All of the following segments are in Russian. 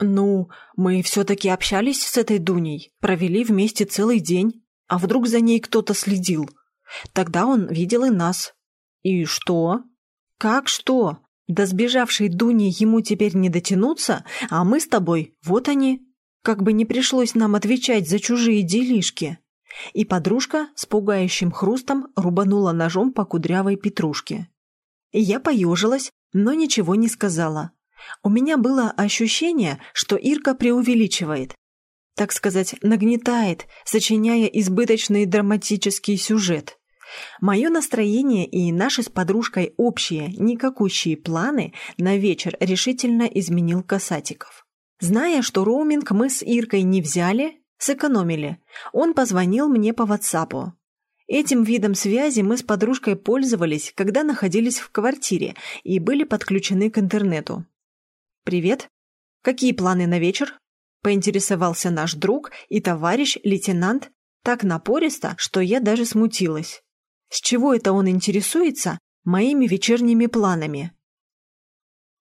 Ну, мы все-таки общались с этой Дуней, провели вместе целый день. А вдруг за ней кто-то следил? Тогда он видел и нас. И что? Как что? До сбежавшей Дуни ему теперь не дотянуться, а мы с тобой, вот они. Как бы не пришлось нам отвечать за чужие делишки. И подружка с пугающим хрустом рубанула ножом по кудрявой петрушке. Я поежилась, но ничего не сказала. У меня было ощущение, что Ирка преувеличивает. Так сказать, нагнетает, сочиняя избыточный драматический сюжет. Мое настроение и наши с подружкой общие, никакущие планы на вечер решительно изменил Касатиков. Зная, что роуминг мы с Иркой не взяли, сэкономили, он позвонил мне по ватсапу. Этим видом связи мы с подружкой пользовались, когда находились в квартире и были подключены к интернету. «Привет. Какие планы на вечер?» – поинтересовался наш друг и товарищ лейтенант так напористо, что я даже смутилась. С чего это он интересуется моими вечерними планами?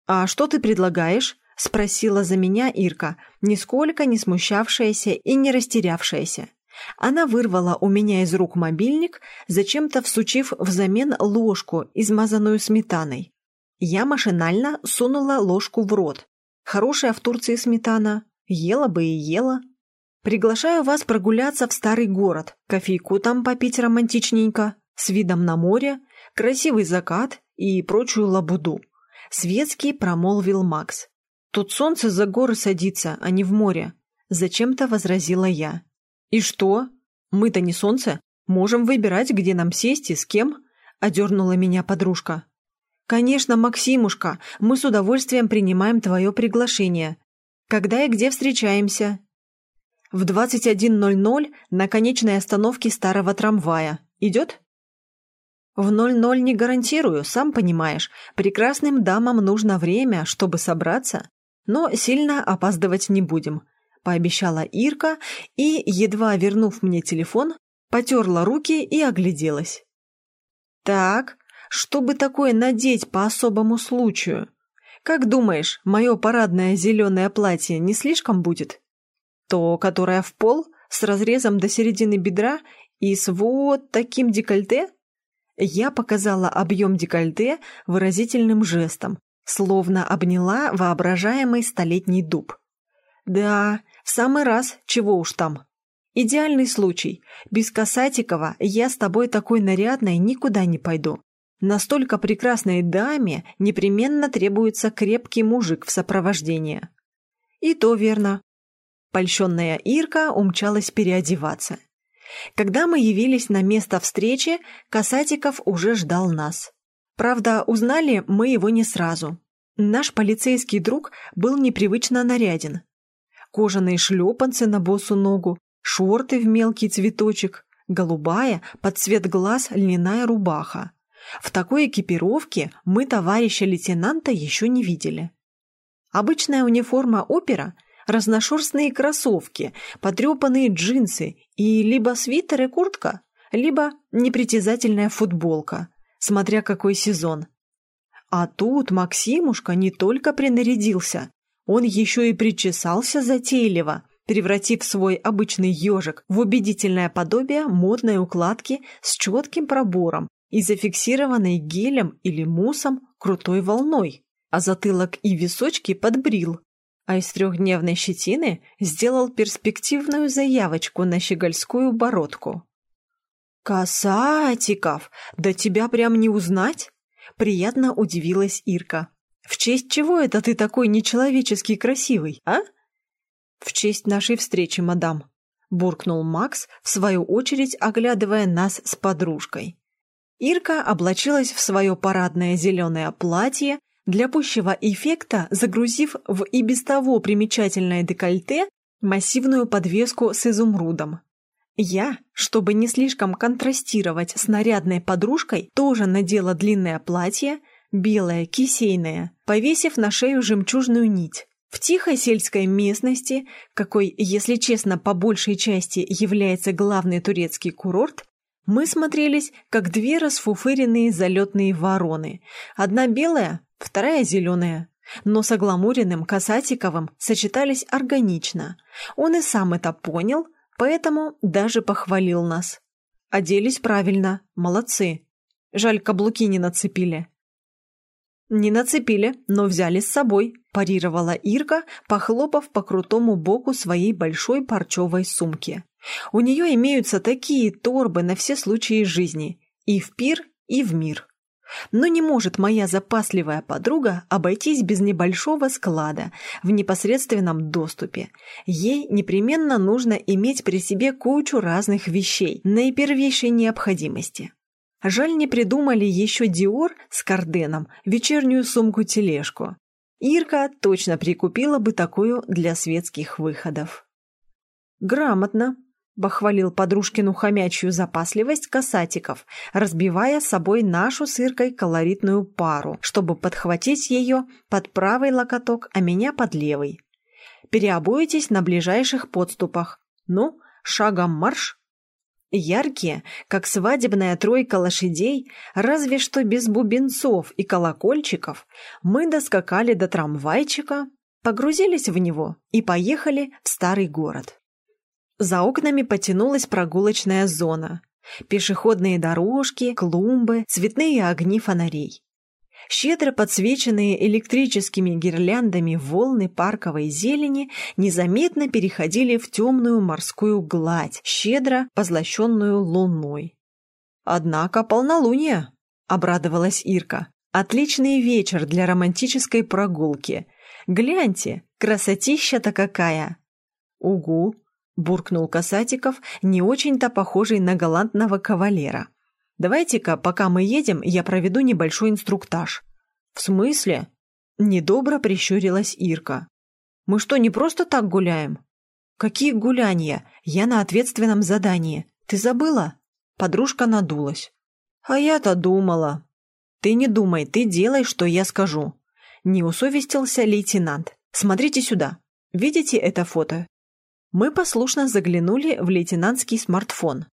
«А что ты предлагаешь?» – спросила за меня Ирка, нисколько не смущавшаяся и не растерявшаяся. Она вырвала у меня из рук мобильник, зачем-то всучив взамен ложку, измазанную сметаной. Я машинально сунула ложку в рот. Хорошая в Турции сметана. Ела бы и ела. Приглашаю вас прогуляться в старый город, кофейку там попить романтичненько, с видом на море, красивый закат и прочую лабуду. Светский промолвил Макс. Тут солнце за горы садится, а не в море. Зачем-то возразила я. «И что? Мы-то не солнце. Можем выбирать, где нам сесть и с кем», — одернула меня подружка. «Конечно, Максимушка, мы с удовольствием принимаем твое приглашение. Когда и где встречаемся?» «В 21.00 на конечной остановке старого трамвая. Идет?» «В 00 не гарантирую, сам понимаешь. Прекрасным дамам нужно время, чтобы собраться. Но сильно опаздывать не будем пообещала Ирка и, едва вернув мне телефон, потерла руки и огляделась. «Так, что бы такое надеть по особому случаю? Как думаешь, мое парадное зеленое платье не слишком будет? То, которое в пол, с разрезом до середины бедра и с вот таким декольте?» Я показала объем декольте выразительным жестом, словно обняла воображаемый столетний дуб. Да, в самый раз, чего уж там. Идеальный случай. Без Касатикова я с тобой такой нарядной никуда не пойду. Настолько прекрасной даме непременно требуется крепкий мужик в сопровождении. И то верно. Польщенная Ирка умчалась переодеваться. Когда мы явились на место встречи, Касатиков уже ждал нас. Правда, узнали мы его не сразу. Наш полицейский друг был непривычно наряден кожаные шлепанцы на босу ногу, шорты в мелкий цветочек, голубая под цвет глаз льняная рубаха. В такой экипировке мы товарища лейтенанта еще не видели. Обычная униформа опера – разношерстные кроссовки, потрепанные джинсы и либо свитер и куртка, либо непритязательная футболка, смотря какой сезон. А тут Максимушка не только принарядился, он еще и причесался затейливо, превратив свой обычный ежик в убедительное подобие модной укладки с четким пробором и зафиксированной гелем или муссом крутой волной, а затылок и височки подбрил, а из трехдневной щетины сделал перспективную заявочку на щегольскую бородку. «Касатиков, да тебя прям не узнать?» Приятно удивилась Ирка. В честь чего это ты такой нечеловечески красивый, а? В честь нашей встречи, мадам, буркнул Макс, в свою очередь оглядывая нас с подружкой. Ирка облачилась в свое парадное зеленое платье, для пущего эффекта загрузив в и без того примечательное декольте массивную подвеску с изумрудом. Я, чтобы не слишком контрастировать с нарядной подружкой, тоже надела длинное платье, белая, кисейная, повесив на шею жемчужную нить. В тихой сельской местности, какой, если честно, по большей части является главный турецкий курорт, мы смотрелись, как две расфуфыренные залетные вороны. Одна белая, вторая зеленая. но с огламуренным Касатиковым сочетались органично. Он и сам это понял, поэтому даже похвалил нас. Оделись правильно, молодцы. Жаль, каблуки не нацепили. «Не нацепили, но взяли с собой», – парировала Ирка, похлопав по крутому боку своей большой парчевой сумки. «У нее имеются такие торбы на все случаи жизни. И в пир, и в мир». Но не может моя запасливая подруга обойтись без небольшого склада в непосредственном доступе. Ей непременно нужно иметь при себе кучу разных вещей наипервейшей необходимости. Жаль, не придумали еще Диор с Карденом вечернюю сумку-тележку. Ирка точно прикупила бы такую для светских выходов. Грамотно, — похвалил подружкину хомячью запасливость касатиков, разбивая с собой нашу с колоритную пару, чтобы подхватить ее под правый локоток, а меня под левый. Переобуетесь на ближайших подступах. Ну, шагом марш. Яркие, как свадебная тройка лошадей, разве что без бубенцов и колокольчиков, мы доскакали до трамвайчика, погрузились в него и поехали в старый город. За окнами потянулась прогулочная зона. Пешеходные дорожки, клумбы, цветные огни фонарей. Щедро подсвеченные электрическими гирляндами волны парковой зелени незаметно переходили в темную морскую гладь, щедро позлощенную луной. «Однако полнолуние!» — обрадовалась Ирка. «Отличный вечер для романтической прогулки. Гляньте, красотища-то какая!» «Угу!» — буркнул Касатиков, не очень-то похожий на галантного кавалера. «Давайте-ка, пока мы едем, я проведу небольшой инструктаж». «В смысле?» — недобро прищурилась Ирка. «Мы что, не просто так гуляем?» «Какие гуляния? Я на ответственном задании. Ты забыла?» Подружка надулась. «А я-то думала». «Ты не думай, ты делай, что я скажу». Не усовестился лейтенант. «Смотрите сюда. Видите это фото? Мы послушно заглянули в лейтенантский смартфон.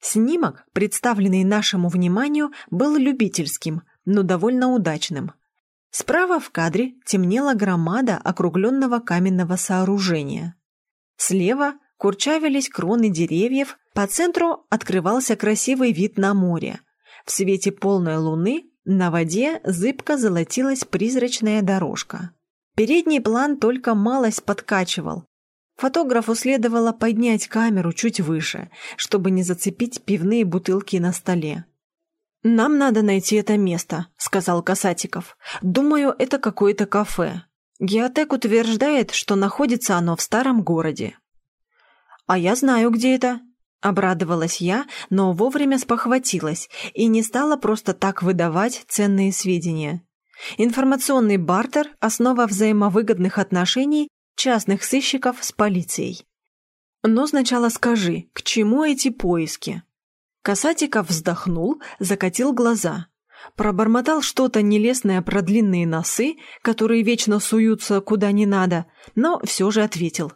Снимок, представленный нашему вниманию, был любительским, но довольно удачным. Справа в кадре темнела громада округленного каменного сооружения. Слева курчавились кроны деревьев, по центру открывался красивый вид на море. В свете полной луны на воде зыбко золотилась призрачная дорожка. Передний план только малость подкачивал, Фотографу следовало поднять камеру чуть выше, чтобы не зацепить пивные бутылки на столе. «Нам надо найти это место», — сказал Касатиков. «Думаю, это какое-то кафе. Геотек утверждает, что находится оно в старом городе». «А я знаю, где это», — обрадовалась я, но вовремя спохватилась и не стала просто так выдавать ценные сведения. Информационный бартер – основа взаимовыгодных отношений частных сыщиков с полицией. Но сначала скажи, к чему эти поиски? Касатиков вздохнул, закатил глаза. Пробормотал что-то нелестное про длинные носы, которые вечно суются куда не надо, но все же ответил.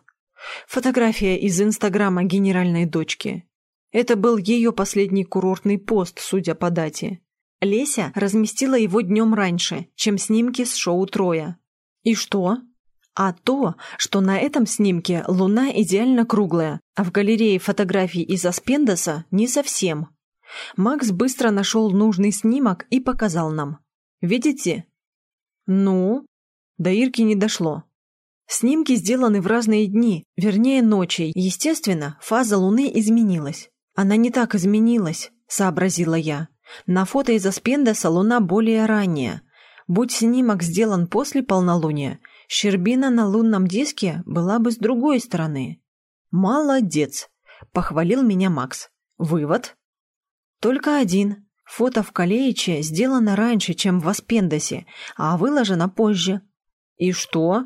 Фотография из инстаграма генеральной дочки. Это был ее последний курортный пост, судя по дате. Леся разместила его днем раньше, чем снимки с шоу «Троя». И что? А то, что на этом снимке луна идеально круглая, а в галерее фотографий из Аспендоса не совсем. Макс быстро нашел нужный снимок и показал нам. Видите? Ну? До Ирки не дошло. Снимки сделаны в разные дни, вернее ночи. Естественно, фаза Луны изменилась. Она не так изменилась, сообразила я. На фото из Аспендоса Луна более ранняя. Будь снимок сделан после полнолуния, Щербина на лунном диске была бы с другой стороны. «Молодец!» – похвалил меня Макс. «Вывод?» «Только один. Фото в Калеиче сделано раньше, чем в Аспендосе, а выложено позже». «И что?»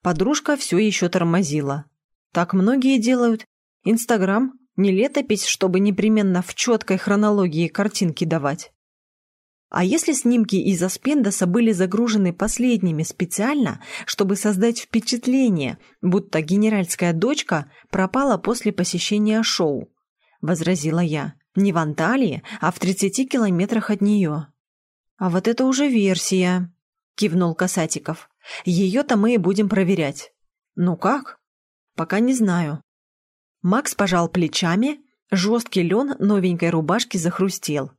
Подружка все еще тормозила. «Так многие делают. Инстаграм – не летопись, чтобы непременно в четкой хронологии картинки давать». А если снимки из Аспендоса были загружены последними специально, чтобы создать впечатление, будто генеральская дочка пропала после посещения шоу? Возразила я. Не в Анталии, а в 30 километрах от нее. А вот это уже версия. — кивнул Касатиков. «Ее-то мы и будем проверять». «Ну как?» «Пока не знаю». Макс пожал плечами, жесткий лен новенькой рубашки захрустел.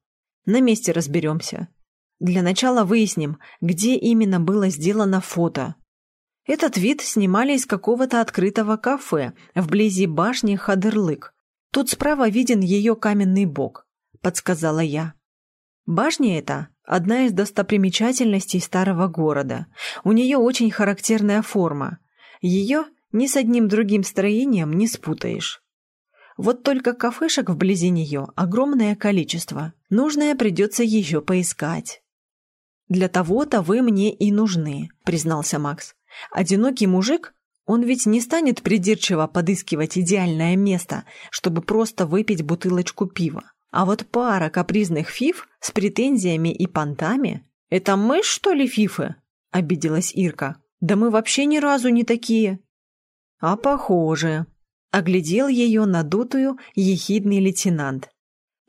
«На месте разберемся. Для начала выясним, где именно было сделано фото. Этот вид снимали из какого-то открытого кафе вблизи башни Хадерлык. Тут справа виден ее каменный бок», — подсказала я. Башня эта – одна из достопримечательностей старого города. У нее очень характерная форма. Ее ни с одним другим строением не спутаешь. Вот только кафешек вблизи нее огромное количество. Нужное придется еще поискать. «Для того-то вы мне и нужны», – признался Макс. «Одинокий мужик, он ведь не станет придирчиво подыскивать идеальное место, чтобы просто выпить бутылочку пива. А вот пара капризных фиф с претензиями и понтами — это мы, что ли, фифы? — обиделась Ирка. Да мы вообще ни разу не такие. А похоже. Оглядел ее надутую ехидный лейтенант.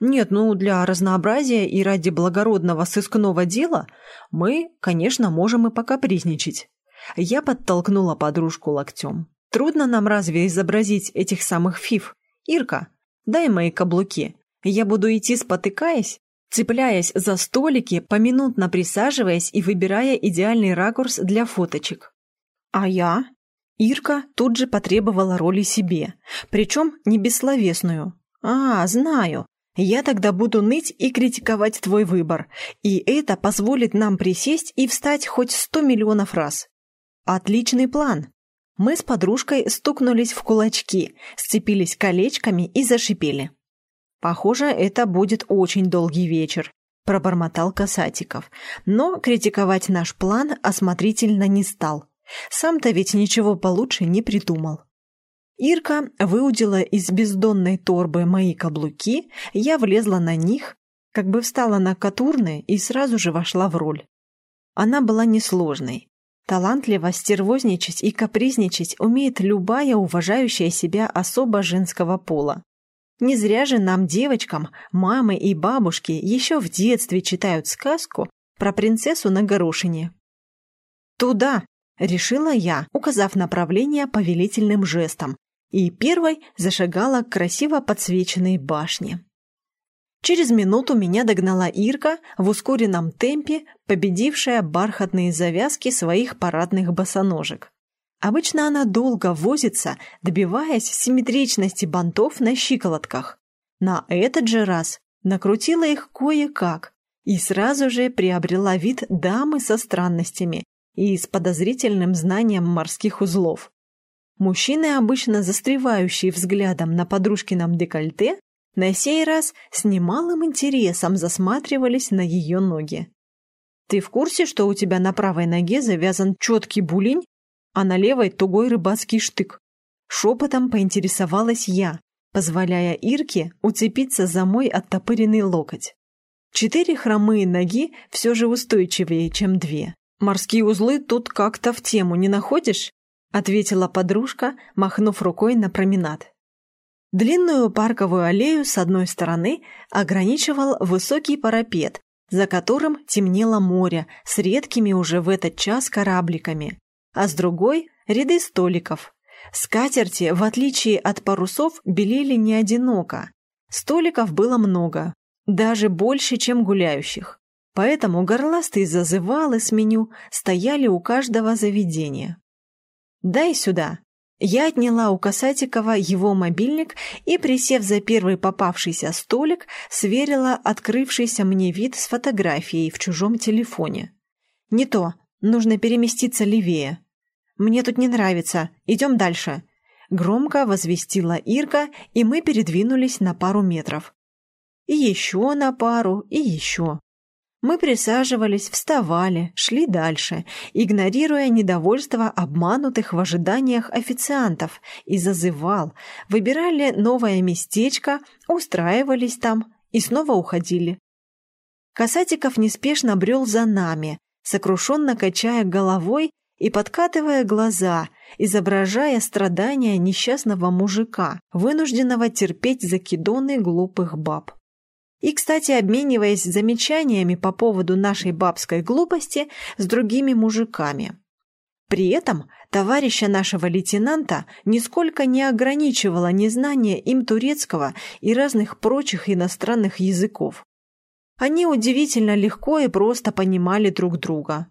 Нет, ну для разнообразия и ради благородного сыскного дела мы, конечно, можем и покапризничать. Я подтолкнула подружку локтем. Трудно нам разве изобразить этих самых фиф? Ирка, дай мои каблуки. Я буду идти спотыкаясь, цепляясь за столики, поминутно присаживаясь и выбирая идеальный ракурс для фоточек. А я? Ирка тут же потребовала роли себе, причем не бессловесную. А, знаю. Я тогда буду ныть и критиковать твой выбор, и это позволит нам присесть и встать хоть сто миллионов раз. Отличный план. Мы с подружкой стукнулись в кулачки, сцепились колечками и зашипели. «Похоже, это будет очень долгий вечер», – пробормотал Касатиков. Но критиковать наш план осмотрительно не стал. Сам-то ведь ничего получше не придумал. Ирка выудила из бездонной торбы мои каблуки, я влезла на них, как бы встала на катурны и сразу же вошла в роль. Она была несложной. Талантливо стервозничать и капризничать умеет любая уважающая себя особа женского пола. Не зря же нам, девочкам, мамы и бабушки еще в детстве читают сказку про принцессу на горошине. «Туда!» — решила я, указав направление повелительным жестом, и первой зашагала к красиво подсвеченной башне. Через минуту меня догнала Ирка в ускоренном темпе, победившая бархатные завязки своих парадных босоножек. Обычно она долго возится, добиваясь симметричности бантов на щиколотках. На этот же раз накрутила их кое-как и сразу же приобрела вид дамы со странностями и с подозрительным знанием морских узлов. Мужчины, обычно застревающие взглядом на подружкином декольте, на сей раз с немалым интересом засматривались на ее ноги. «Ты в курсе, что у тебя на правой ноге завязан четкий булень а на левой тугой рыбацкий штык. Шепотом поинтересовалась я, позволяя Ирке уцепиться за мой оттопыренный локоть. Четыре хромые ноги все же устойчивее, чем две. «Морские узлы тут как-то в тему, не находишь?» ответила подружка, махнув рукой на променад. Длинную парковую аллею с одной стороны ограничивал высокий парапет, за которым темнело море с редкими уже в этот час корабликами а с другой – ряды столиков. Скатерти, в отличие от парусов, белели не одиноко. Столиков было много, даже больше, чем гуляющих. Поэтому горластые зазывалы с меню стояли у каждого заведения. «Дай сюда». Я отняла у Касатикова его мобильник и, присев за первый попавшийся столик, сверила открывшийся мне вид с фотографией в чужом телефоне. «Не то, нужно переместиться левее». Мне тут не нравится. Идем дальше». Громко возвестила Ирка, и мы передвинулись на пару метров. И еще на пару, и еще. Мы присаживались, вставали, шли дальше, игнорируя недовольство обманутых в ожиданиях официантов, и зазывал, выбирали новое местечко, устраивались там и снова уходили. Касатиков неспешно брел за нами, сокрушенно качая головой и подкатывая глаза, изображая страдания несчастного мужика, вынужденного терпеть закидоны глупых баб. И, кстати, обмениваясь замечаниями по поводу нашей бабской глупости с другими мужиками. При этом товарища нашего лейтенанта нисколько не ограничивало незнание им турецкого и разных прочих иностранных языков. Они удивительно легко и просто понимали друг друга.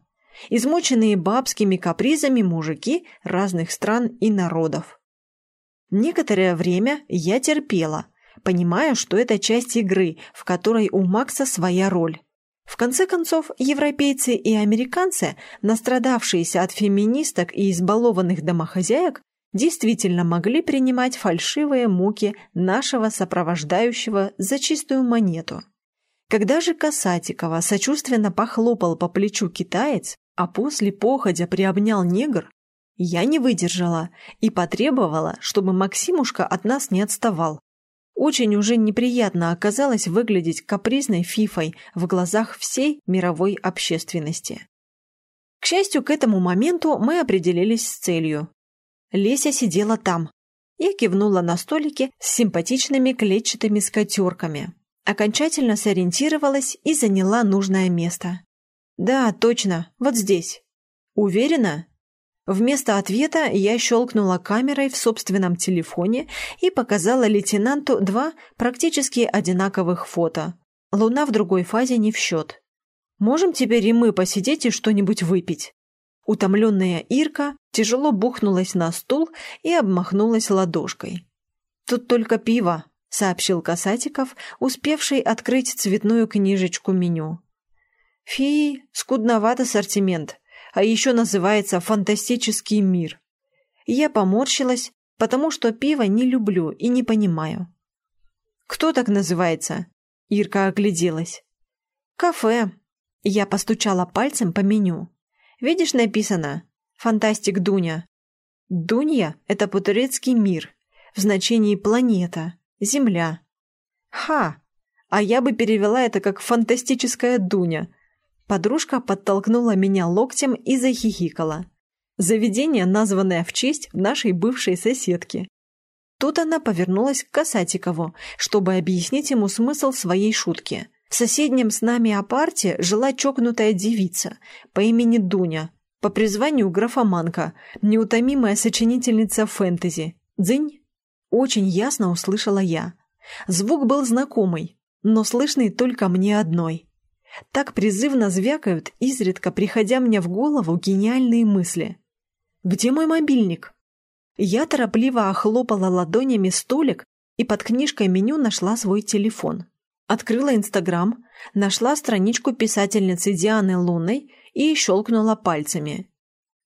Измученные бабскими капризами мужики разных стран и народов. Некоторое время я терпела, понимая, что это часть игры, в которой у Макса своя роль. В конце концов, европейцы и американцы, настрадавшиеся от феминисток и избалованных домохозяек, действительно могли принимать фальшивые муки нашего сопровождающего за чистую монету. Когда же Касатикова сочувственно похлопал по плечу китаец, а после походя приобнял негр, я не выдержала и потребовала, чтобы Максимушка от нас не отставал. Очень уже неприятно оказалось выглядеть капризной фифой в глазах всей мировой общественности. К счастью, к этому моменту мы определились с целью. Леся сидела там. Я кивнула на столике с симпатичными клетчатыми скатерками. Окончательно сориентировалась и заняла нужное место. «Да, точно, вот здесь». «Уверена?» Вместо ответа я щелкнула камерой в собственном телефоне и показала лейтенанту два практически одинаковых фото. Луна в другой фазе не в счет. «Можем теперь и мы посидеть и что-нибудь выпить?» Утомленная Ирка тяжело бухнулась на стул и обмахнулась ладошкой. «Тут только пиво», — сообщил Касатиков, успевший открыть цветную книжечку меню. «Фи, скудноват ассортимент», а еще называется «Фантастический мир». Я поморщилась, потому что пиво не люблю и не понимаю. «Кто так называется?» Ирка огляделась. «Кафе». Я постучала пальцем по меню. «Видишь, написано «Фантастик Дуня». Дунья – это по-турецки мир, в значении планета, Земля. Ха! А я бы перевела это как «фантастическая Дуня», Подружка подтолкнула меня локтем и захихикала. Заведение, названное в честь нашей бывшей соседки. Тут она повернулась к Касатикову, чтобы объяснить ему смысл своей шутки. В соседнем с нами апарте жила чокнутая девица по имени Дуня, по призванию графоманка, неутомимая сочинительница фэнтези. Дзынь! Очень ясно услышала я. Звук был знакомый, но слышный только мне одной. Так призывно звякают, изредка приходя мне в голову гениальные мысли. «Где мой мобильник?» Я торопливо охлопала ладонями столик и под книжкой меню нашла свой телефон. Открыла Инстаграм, нашла страничку писательницы Дианы Лунной и щелкнула пальцами.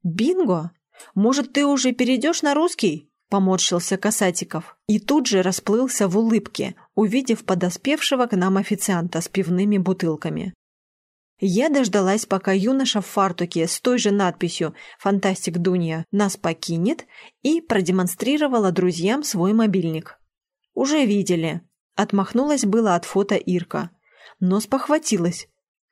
«Бинго! Может, ты уже перейдешь на русский?» – поморщился Касатиков. И тут же расплылся в улыбке, увидев подоспевшего к нам официанта с пивными бутылками. Я дождалась, пока юноша в фартуке с той же надписью «Фантастик Дунья» нас покинет и продемонстрировала друзьям свой мобильник. «Уже видели». Отмахнулась было от фото Ирка. Но спохватилась.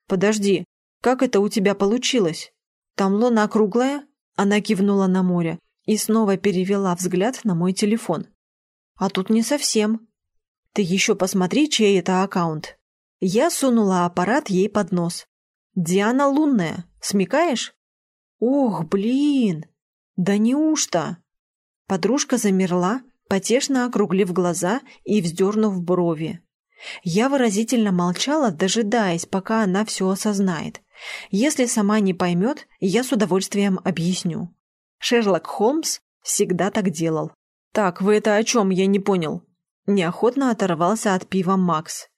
«Подожди, как это у тебя получилось? Там луна круглая?» Она кивнула на море и снова перевела взгляд на мой телефон. «А тут не совсем. Ты еще посмотри, чей это аккаунт». Я сунула аппарат ей под нос. Диана лунная, смекаешь? Ох, блин! Да неужто? Подружка замерла, потешно округлив глаза и вздернув брови. Я выразительно молчала, дожидаясь, пока она все осознает. Если сама не поймет, я с удовольствием объясню. Шерлок Холмс всегда так делал. «Так, вы это о чем, я не понял?» Неохотно оторвался от пива Макс.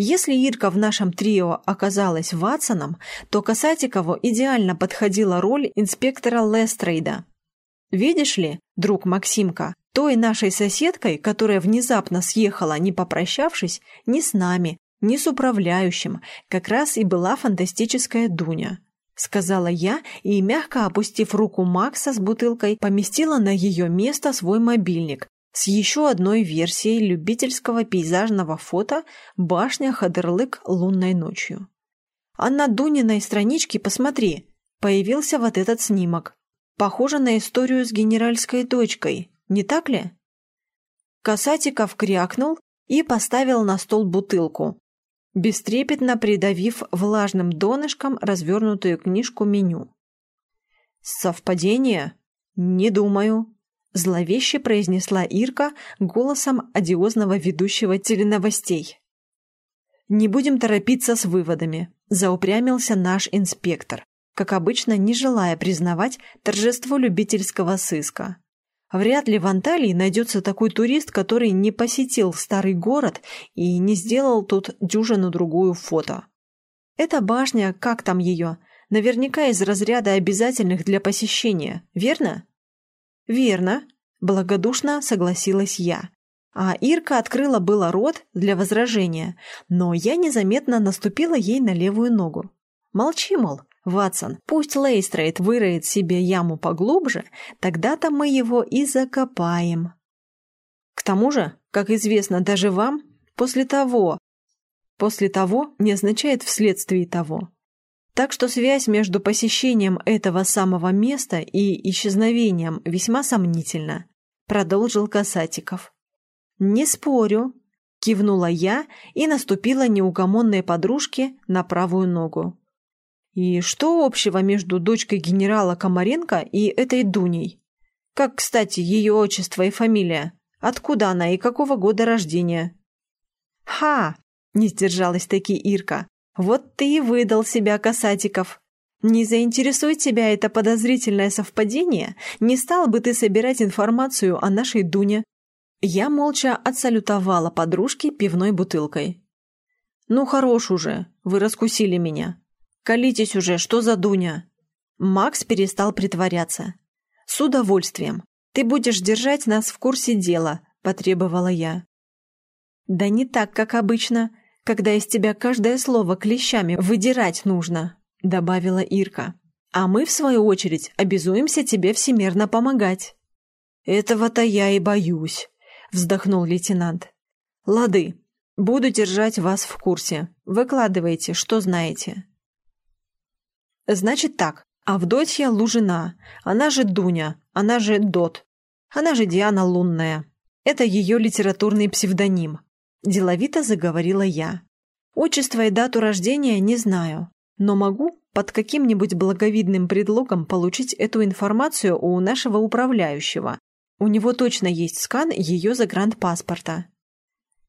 Если Ирка в нашем трио оказалась Ватсоном, то Касатикову идеально подходила роль инспектора Лестрейда. Видишь ли, друг Максимка, той нашей соседкой, которая внезапно съехала, не попрощавшись, ни с нами, ни с управляющим, как раз и была фантастическая Дуня. Сказала я и, мягко опустив руку Макса с бутылкой, поместила на ее место свой мобильник, с еще одной версией любительского пейзажного фото «Башня Хадерлык лунной ночью». А на Дуниной страничке, посмотри, появился вот этот снимок. Похоже на историю с генеральской дочкой, не так ли? Касатиков крякнул и поставил на стол бутылку, бестрепетно придавив влажным донышком развернутую книжку меню. «Совпадение? Не думаю», – зловеще произнесла Ирка голосом одиозного ведущего теленовостей. «Не будем торопиться с выводами», – заупрямился наш инспектор, как обычно не желая признавать торжество любительского сыска. Вряд ли в Анталии найдется такой турист, который не посетил старый город и не сделал тут дюжину-другую фото. Эта башня, как там ее, наверняка из разряда обязательных для посещения, верно? Верно, благодушно согласилась я. А Ирка открыла было рот для возражения, но я незаметно наступила ей на левую ногу. Молчи, мол, Ватсон, пусть Лестрейд выроет себе яму поглубже, тогда-то мы его и закопаем. К тому же, как известно даже вам, после того... После того не означает вследствие того. Так что связь между посещением этого самого места и исчезновением весьма сомнительна, продолжил Касатиков. «Не спорю», – кивнула я и наступила неугомонной подружке на правую ногу. И что общего между дочкой генерала Комаренко и этой Дуней? Как, кстати, ее отчество и фамилия? Откуда она и какого года рождения? Ха! Не сдержалась таки Ирка. Вот ты и выдал себя, Касатиков. Не заинтересует тебя это подозрительное совпадение, не стал бы ты собирать информацию о нашей Дуне. Я молча отсалютовала подружке пивной бутылкой. «Ну, хорош уже, вы раскусили меня. Колитесь уже, что за Дуня?» Макс перестал притворяться. «С удовольствием. Ты будешь держать нас в курсе дела», – потребовала я. «Да не так, как обычно, когда из тебя каждое слово клещами выдирать нужно», – добавила Ирка. «А мы, в свою очередь, обязуемся тебе всемерно помогать». «Этого-то я и боюсь», – вздохнул лейтенант. «Лады, буду держать вас в курсе. Выкладывайте, что знаете». Значит так, Авдотья Лужина, она же Дуня, она же Дот, она же Диана Лунная. Это ее литературный псевдоним. Деловито заговорила я. Отчество и дату рождения не знаю, но могу под каким-нибудь благовидным предлогом получить эту информацию у нашего управляющего. У него точно есть скан ее загранпаспорта.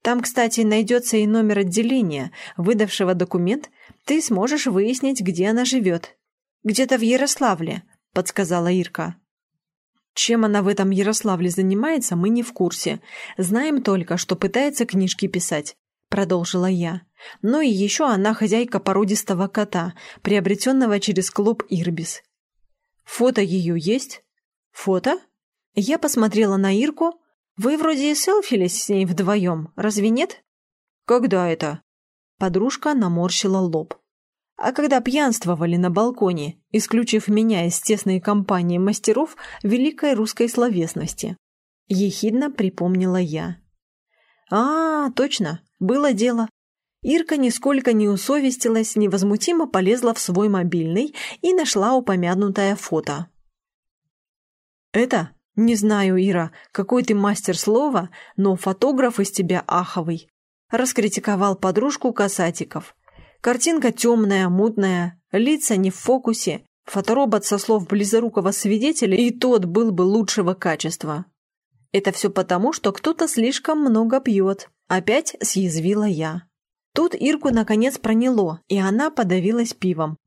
Там, кстати, найдется и номер отделения, выдавшего документ, ты сможешь выяснить, где она живет. Где-то в Ярославле, подсказала Ирка. Чем она в этом Ярославле занимается, мы не в курсе. Знаем только, что пытается книжки писать, продолжила я. Ну и еще она хозяйка породистого кота, приобретенного через клуб Ирбис. Фото ее есть? Фото? Я посмотрела на Ирку, вы вроде и селфились с ней вдвоем, разве нет? Когда это? Подружка наморщила лоб. А когда пьянствовали на балконе, исключив меня из тесной компании мастеров великой русской словесности. Ехидно припомнила я. А, точно, было дело. Ирка нисколько не усовестилась, невозмутимо полезла в свой мобильный и нашла упомянутое фото. «Это «Не знаю, Ира, какой ты мастер слова, но фотограф из тебя аховый», – раскритиковал подружку Касатиков. «Картинка темная, мутная, лица не в фокусе, фоторобот со слов близорукого свидетеля и тот был бы лучшего качества». «Это все потому, что кто-то слишком много пьет», – опять съязвила я. Тут Ирку наконец проняло, и она подавилась пивом.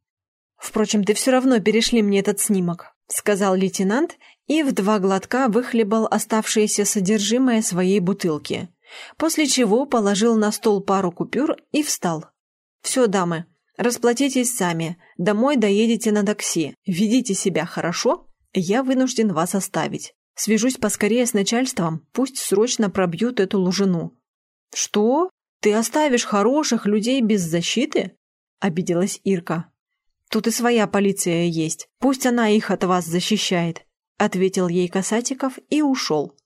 «Впрочем, ты все равно перешли мне этот снимок», – сказал лейтенант и в два глотка выхлебал оставшееся содержимое своей бутылки, после чего положил на стол пару купюр и встал. «Все, дамы, расплатитесь сами, домой доедете на такси, ведите себя хорошо, я вынужден вас оставить. Свяжусь поскорее с начальством, пусть срочно пробьют эту лужину». «Что? Ты оставишь хороших людей без защиты?» – обиделась Ирка. «Тут и своя полиция есть, пусть она их от вас защищает ответил ей Касатиков и ушел.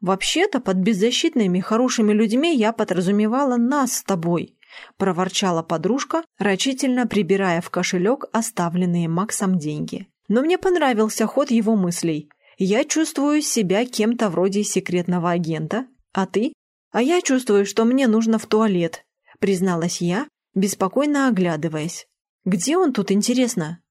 «Вообще-то под беззащитными хорошими людьми я подразумевала нас с тобой», проворчала подружка, рачительно прибирая в кошелек оставленные Максом деньги. Но мне понравился ход его мыслей. Я чувствую себя кем-то вроде секретного агента, а ты? А я чувствую, что мне нужно в туалет. призналась я, беспокойно оглядываясь. «Где он тут, интересно?»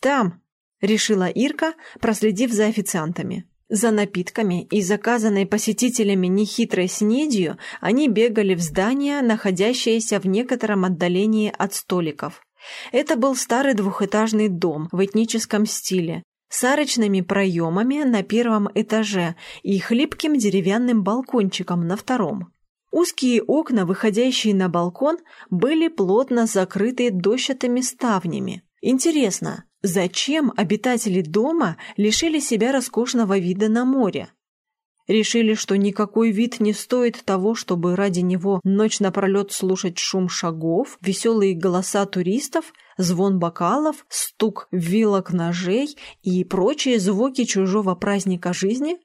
«Там», — решила Ирка, проследив за официантами. За напитками и заказанной посетителями нехитрой снедью они бегали в здание, находящееся в некотором отдалении от столиков. Это был старый двухэтажный дом в этническом стиле, с арочными проемами на первом этаже и хлипким деревянным балкончиком на втором. Узкие окна, выходящие на балкон, были плотно закрыты дощатыми ставнями. Интересно, Зачем обитатели дома лишили себя роскошного вида на море? Решили, что никакой вид не стоит того, чтобы ради него ночь напролет слушать шум шагов, веселые голоса туристов, звон бокалов, стук вилок ножей и прочие звуки чужого праздника жизни?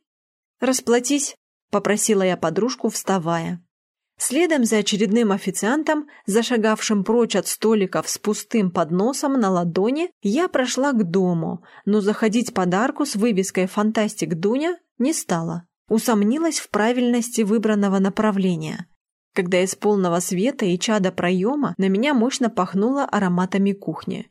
«Расплатись», — попросила я подружку, вставая. Следом за очередным официантом, зашагавшим прочь от столиков с пустым подносом на ладони, я прошла к дому, но заходить подарку с вывеской «Фантастик Дуня» не стала. Усомнилась в правильности выбранного направления. Когда из полного света и чада проема на меня мощно пахнуло ароматами кухни.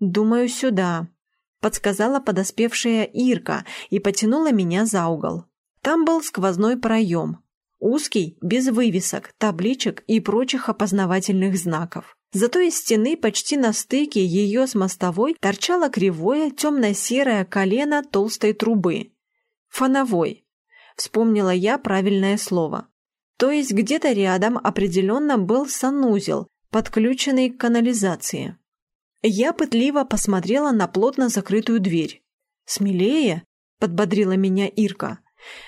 «Думаю, сюда», — подсказала подоспевшая Ирка и потянула меня за угол. Там был сквозной проем, Узкий, без вывесок, табличек и прочих опознавательных знаков. Зато из стены почти на стыке ее с мостовой торчало кривое темно-серое колено толстой трубы. Фоновой. Вспомнила я правильное слово. То есть где-то рядом определенно был санузел, подключенный к канализации. Я пытливо посмотрела на плотно закрытую дверь. «Смелее!» – подбодрила меня Ирка.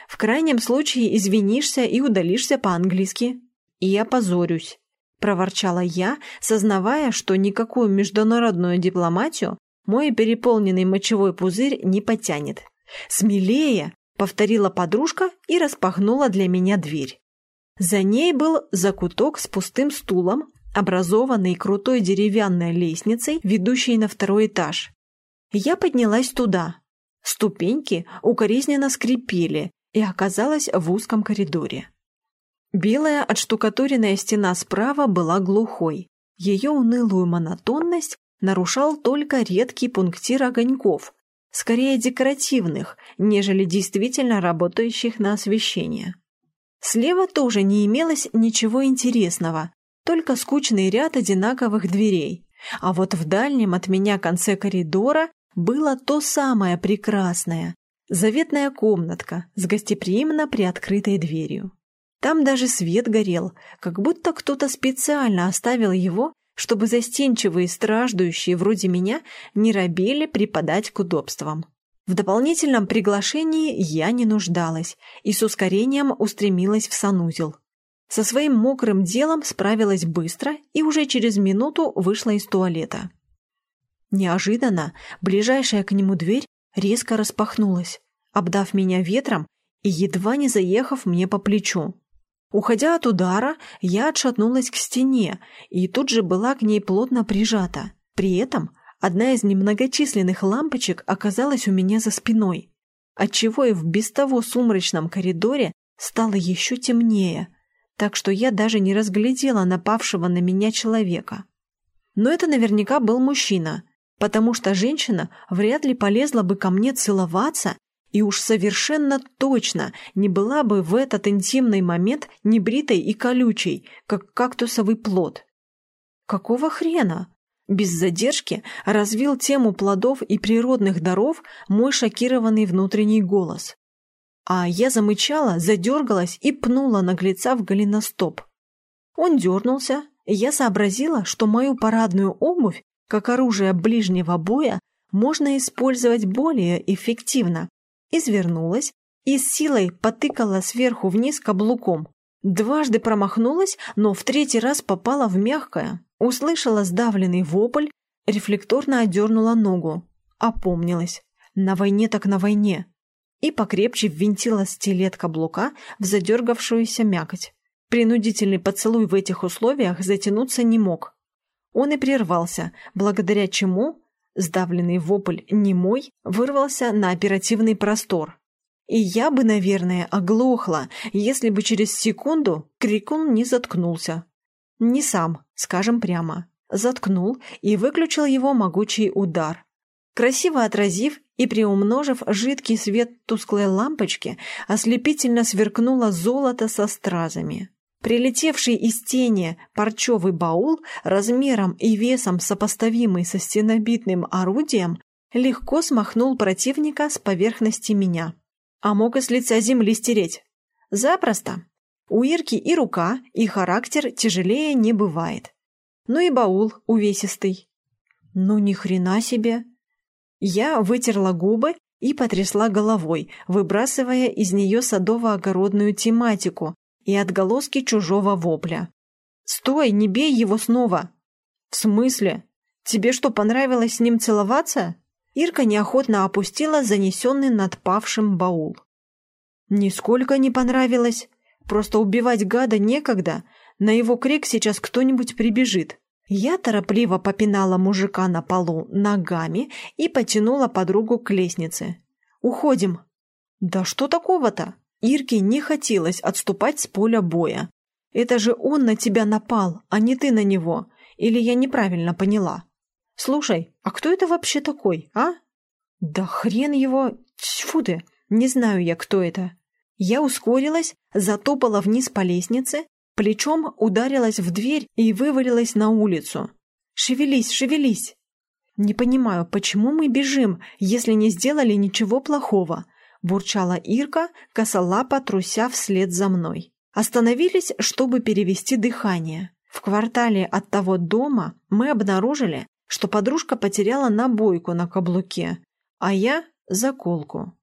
В крайнем случае извинишься и удалишься по-английски. И я позорюсь, проворчала я, сознавая, что никакую международную дипломатию мой переполненный мочевой пузырь не потянет. «Смелее!» — повторила подружка и распахнула для меня дверь. За ней был закуток с пустым стулом, образованный крутой деревянной лестницей, ведущей на второй этаж. Я поднялась туда, Ступеньки укоризненно скрипели и оказалась в узком коридоре. Белая отштукатуренная стена справа была глухой. Ее унылую монотонность нарушал только редкий пунктир огоньков, скорее декоративных, нежели действительно работающих на освещение. Слева тоже не имелось ничего интересного, только скучный ряд одинаковых дверей, а вот в дальнем от меня конце коридора было то самое прекрасное, заветная комнатка с гостеприимно приоткрытой дверью. Там даже свет горел, как будто кто-то специально оставил его, чтобы застенчивые страждущие вроде меня не робели припадать к удобствам. В дополнительном приглашении я не нуждалась и с ускорением устремилась в санузел. Со своим мокрым делом справилась быстро и уже через минуту вышла из туалета. Неожиданно ближайшая к нему дверь резко распахнулась, обдав меня ветром и едва не заехав мне по плечу. Уходя от удара, я отшатнулась к стене и тут же была к ней плотно прижата. При этом одна из немногочисленных лампочек оказалась у меня за спиной, отчего и в без того сумрачном коридоре стало еще темнее, так что я даже не разглядела напавшего на меня человека. Но это наверняка был мужчина – потому что женщина вряд ли полезла бы ко мне целоваться и уж совершенно точно не была бы в этот интимный момент небритой и колючей, как кактусовый плод. Какого хрена? Без задержки развил тему плодов и природных даров мой шокированный внутренний голос. А я замычала, задергалась и пнула наглеца в голеностоп. Он дернулся, и я сообразила, что мою парадную обувь как оружие ближнего боя можно использовать более эффективно. Извернулась и с силой потыкала сверху вниз каблуком. Дважды промахнулась, но в третий раз попала в мягкое. Услышала сдавленный вопль, рефлекторно отдернула ногу. Опомнилась. На войне так на войне. И покрепче ввинтила стилет каблука в задергавшуюся мякоть. Принудительный поцелуй в этих условиях затянуться не мог. Он и прервался, благодаря чему сдавленный вопль немой вырвался на оперативный простор. И я бы, наверное, оглохла, если бы через секунду крикун не заткнулся. Не сам, скажем прямо. Заткнул и выключил его могучий удар. Красиво отразив и приумножив жидкий свет тусклой лампочки, ослепительно сверкнуло золото со стразами. Прилетевший из тени парчевый баул, размером и весом сопоставимый со стенобитным орудием, легко смахнул противника с поверхности меня. А мог и с лица земли стереть. Запросто. У Ирки и рука, и характер тяжелее не бывает. Ну и баул увесистый. Ну ни хрена себе. Я вытерла губы и потрясла головой, выбрасывая из нее садово-огородную тематику, и отголоски чужого вопля. «Стой, не бей его снова!» «В смысле? Тебе что, понравилось с ним целоваться?» Ирка неохотно опустила занесенный над павшим баул. «Нисколько не понравилось. Просто убивать гада некогда. На его крик сейчас кто-нибудь прибежит». Я торопливо попинала мужика на полу ногами и потянула подругу к лестнице. «Уходим». «Да что такого-то?» Ирке не хотелось отступать с поля боя. Это же он на тебя напал, а не ты на него. Или я неправильно поняла? Слушай, а кто это вообще такой, а? Да хрен его... Тьфу ты, не знаю я, кто это. Я ускорилась, затопала вниз по лестнице, плечом ударилась в дверь и вывалилась на улицу. «Шевелись, шевелись!» «Не понимаю, почему мы бежим, если не сделали ничего плохого? Бурчала Ирка, косолапо труся вслед за мной. Остановились, чтобы перевести дыхание. В квартале от того дома мы обнаружили, что подружка потеряла набойку на каблуке, а я – заколку.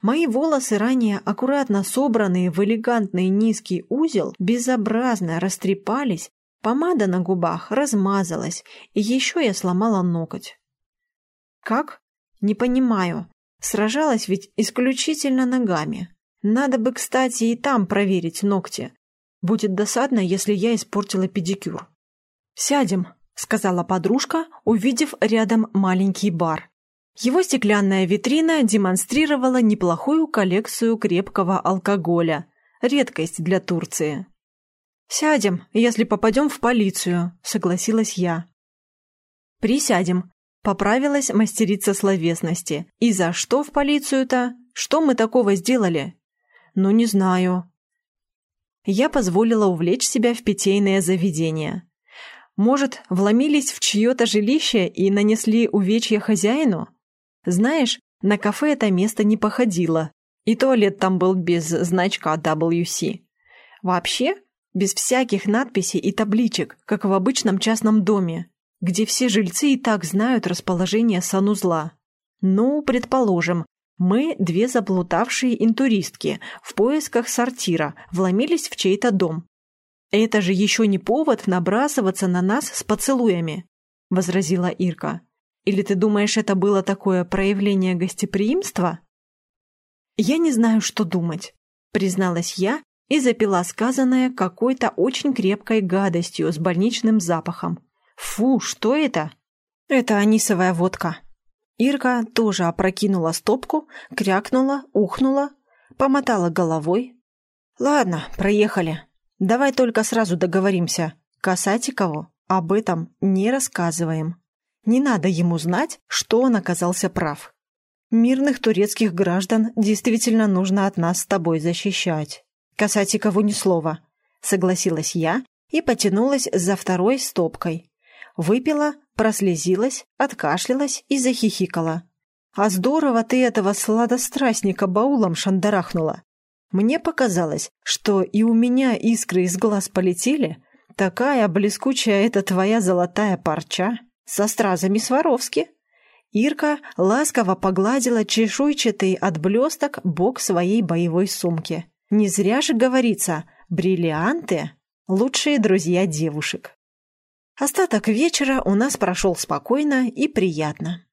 Мои волосы, ранее аккуратно собранные в элегантный низкий узел, безобразно растрепались, помада на губах размазалась, и еще я сломала ноготь. «Как? Не понимаю», Сражалась ведь исключительно ногами. Надо бы, кстати, и там проверить ногти. Будет досадно, если я испортила педикюр. «Сядем», — сказала подружка, увидев рядом маленький бар. Его стеклянная витрина демонстрировала неплохую коллекцию крепкого алкоголя, редкость для Турции. «Сядем, если попадем в полицию», — согласилась я. «Присядем», Поправилась мастерица словесности. И за что в полицию-то? Что мы такого сделали? Ну, не знаю. Я позволила увлечь себя в питейное заведение. Может, вломились в чье-то жилище и нанесли увечья хозяину? Знаешь, на кафе это место не походило. И туалет там был без значка WC. Вообще, без всяких надписей и табличек, как в обычном частном доме где все жильцы и так знают расположение санузла. Ну, предположим, мы, две заблудавшие интуристки, в поисках сортира, вломились в чей-то дом. Это же еще не повод набрасываться на нас с поцелуями, возразила Ирка. Или ты думаешь, это было такое проявление гостеприимства? Я не знаю, что думать, призналась я и запила сказанное какой-то очень крепкой гадостью с больничным запахом. Фу, что это? Это анисовая водка. Ирка тоже опрокинула стопку, крякнула, ухнула, помотала головой. Ладно, проехали. Давай только сразу договоримся. Касатикову об этом не рассказываем. Не надо ему знать, что он оказался прав. Мирных турецких граждан действительно нужно от нас с тобой защищать. Касатикову ни слова, согласилась я и потянулась за второй стопкой. Выпила, прослезилась, откашлялась и захихикала. «А здорово ты этого сладострастника баулом шандарахнула!» Мне показалось, что и у меня искры из глаз полетели. Такая блескучая эта твоя золотая парча со стразами Сваровски. Ирка ласково погладила чешуйчатый от блесток бок своей боевой сумки. Не зря же говорится, бриллианты — лучшие друзья девушек. Остаток вечера у нас прошел спокойно и приятно.